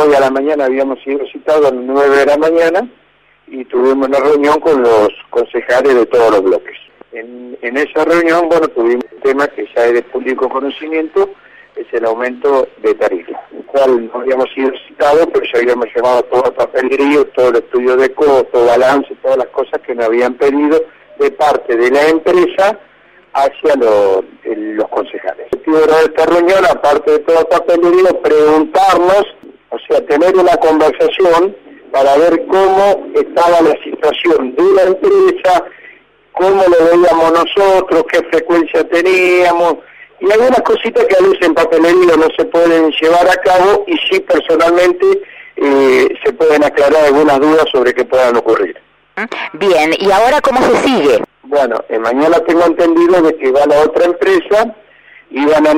hoy a la mañana habíamos sido citados a las 9 de la mañana y tuvimos una reunión con los concejales de todos los bloques. En, esa reunión, bueno, tuvimos un tema que ya es de público conocimiento, es el aumento de tarifa, el cual no habíamos sido citados, pero ya habíamos llevado todo el papelerío, todo el estudio de costo, balance, todas las cosas que nos habían pedido de parte de la empresa hacia los, concejales. El objetivo de esta reunión, aparte de todo el papelerío, preguntarnos, sea, tener una conversación para ver cómo estaba la situación de la empresa, cómo lo veíamos nosotros, qué frecuencia teníamos, y algunas cositas que a veces en papelería no se pueden llevar a cabo y sí personalmente eh, se pueden aclarar algunas dudas sobre que puedan ocurrir. Bien, ¿y ahora cómo se sigue? Bueno, eh, mañana tengo entendido de que va la otra empresa y van a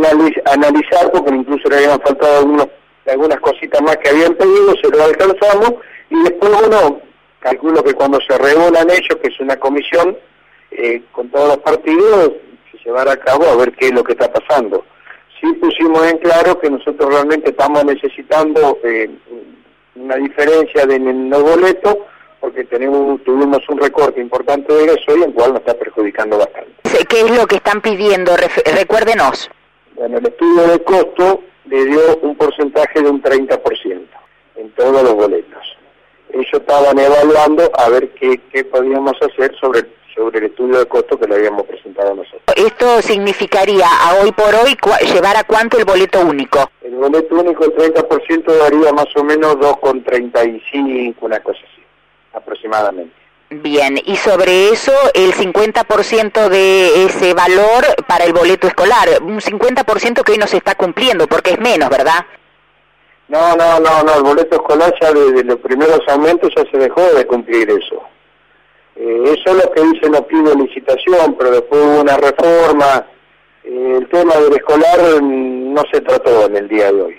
analizar, porque incluso le habían faltado algunos, algunas cositas más que habían pedido, se lo alcanzamos, y después, bueno, calculo que cuando se reúnan ellos, que es una comisión, eh, con todos los partidos, llevar a cabo a ver qué es lo que está pasando. Sí pusimos en claro que nosotros realmente estamos necesitando eh, una diferencia de, en los boletos porque tenemos, tuvimos un recorte importante de eso y el cual nos está perjudicando bastante. ¿Qué es lo que están pidiendo? recuérdenos. Bueno, el estudio de costo le dio un porcentaje de un 30% en todos los boletos. Ellos estaban evaluando a ver qué, qué podíamos hacer sobre sobre el estudio de costo que le habíamos presentado nosotros. ¿Esto significaría a hoy por hoy llevar a cuánto el boleto único? El boleto único, el 30% daría más o menos 2,35, una cosa así, aproximadamente. Bien, y sobre eso el 50% de ese valor para el boleto escolar, un 50% que hoy no se está cumpliendo porque es menos, ¿verdad? No, no, no, no, el boleto escolar ya desde los primeros aumentos ya se dejó de cumplir eso. Eh, eso es lo que dice no pide licitación, pero después hubo una reforma. Eh, el tema del escolar no se trató en el día de hoy.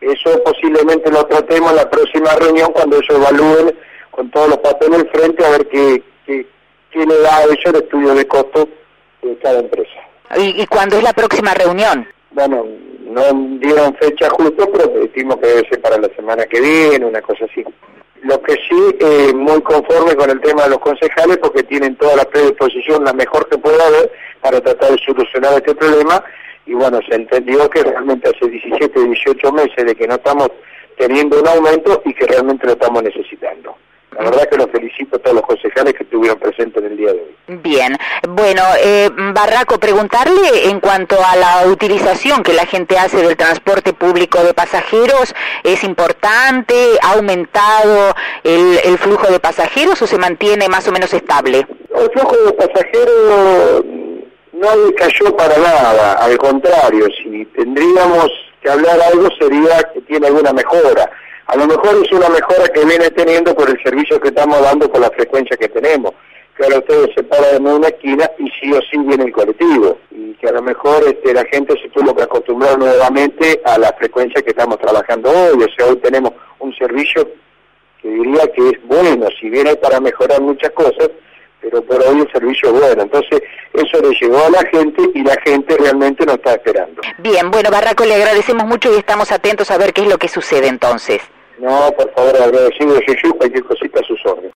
Eso posiblemente lo tratemos en la próxima reunión cuando ellos evalúen con todos los papeles frente a ver qué, qué, qué le da a ellos el estudio de costo de cada empresa. ¿Y, ¿Y cuándo es la próxima reunión? Bueno, no dieron fecha justo, pero decimos que debe ser para la semana que viene, una cosa así. Lo que sí, eh, muy conforme con el tema de los concejales, porque tienen toda la predisposición, la mejor que pueda haber, para tratar de solucionar este problema. Y bueno, se entendió que realmente hace 17, 18 meses de que no estamos teniendo un aumento y que realmente lo estamos necesitando. La verdad que los felicito a todos los concejales que estuvieron presentes en el día de hoy. Bien, bueno, eh, Barraco, preguntarle en cuanto a la utilización que la gente hace del transporte público de pasajeros, ¿es importante? ¿Ha aumentado el, el flujo de pasajeros o se mantiene más o menos estable? El flujo de pasajeros no cayó para nada, al contrario, si tendríamos que hablar algo sería que tiene alguna mejora a lo mejor es una mejora que viene teniendo por el servicio que estamos dando con la frecuencia que tenemos. Que ahora ustedes se paran en una esquina y sí o sí viene el colectivo. Y que a lo mejor este, la gente se tuvo que acostumbrar nuevamente a la frecuencia que estamos trabajando hoy. O sea, hoy tenemos un servicio que diría que es bueno, si viene para mejorar muchas cosas, pero por hoy el servicio es bueno. Entonces, eso le llegó a la gente y la gente realmente nos está esperando. Bien, bueno, Barraco, le agradecemos mucho y estamos atentos a ver qué es lo que sucede entonces. No, por favor, agradecido soy yo, cualquier cosita a sus órdenes.